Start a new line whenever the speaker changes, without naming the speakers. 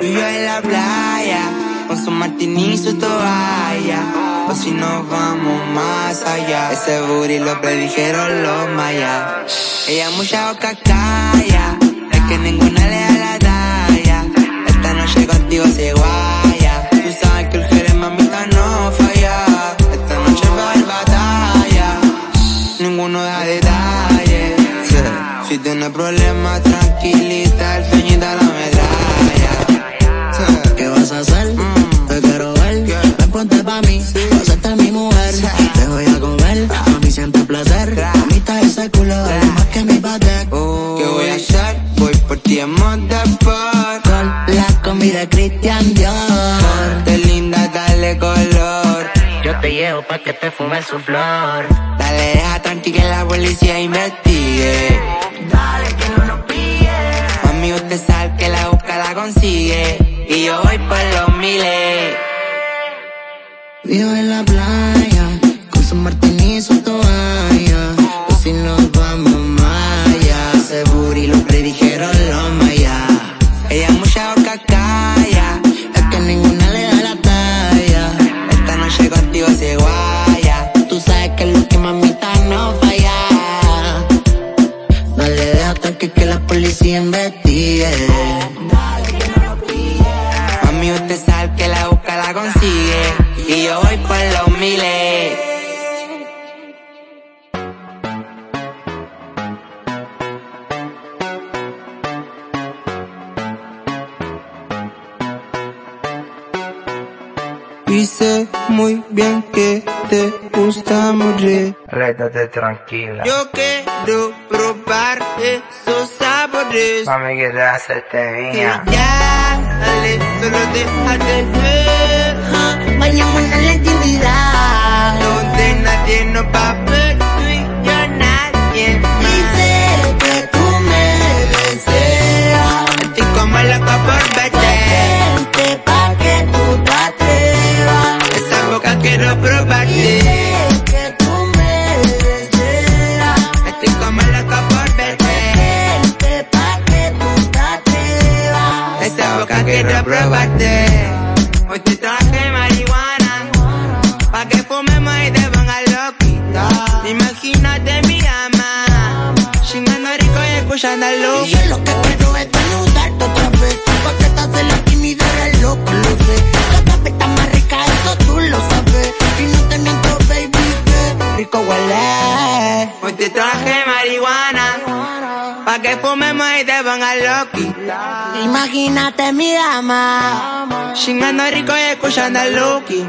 Yo en la playa, con su martini y su toalla. O si nos vamos más allá. Ese booty lo predijeron los mayas. Ella mucha boca calla, es que ninguna le da la talla. Esta noche contigo se guaya. Si tiene problemas, tranquilita, el feñita la medalla.
¿Qué vas a hacer? Te quiero ver. Ven ponte pa' mí, vas a ser mi mujer. Te voy a comer, a mí siempre placer. Mamita ese culo es más que mi patek.
¿Qué voy a hacer? Voy por ti en motorsport.
Con la comida Christian Dior.
Te linda, dale color.
Yo te llevo pa' que te fumes su flor.
Dale, deja tranqui que la policía investigue.
Dale que no nos pille.
Mami, usted sabe que la busca la consigue. Y yo voy por los miles.
Vivo en la playa, con su martini policía investigue.
Mami, usted sabe que la busca la consigue. Y yo voy por los miles. Y sé muy bien que te gusta morir.
Rétate tranquila.
Yo quiero probar esos sabores.
Mami, que te hacerte
Que
mía.
ya, dale, solo déjate ver.
Vayamos a la intimidad.
Quiero probarte. Hoy te traje marihuana. Pa' que fumemos y te pongas loquita. Imagínate mi ama. Chingando rico y escuchando el loop.
Y yo lo que quiero es desnudarte otra vez. Porque estás en la timidez, eres loco, lo sé. Cada vez está más rica, eso tú lo sabes. Y no te miento, baby, que rico huele.
Hoy te traje marihuana. Pa' que fumemos y te pongas loquita.
Imagínate mi dama.
Chingando rico y escuchando el Lucky.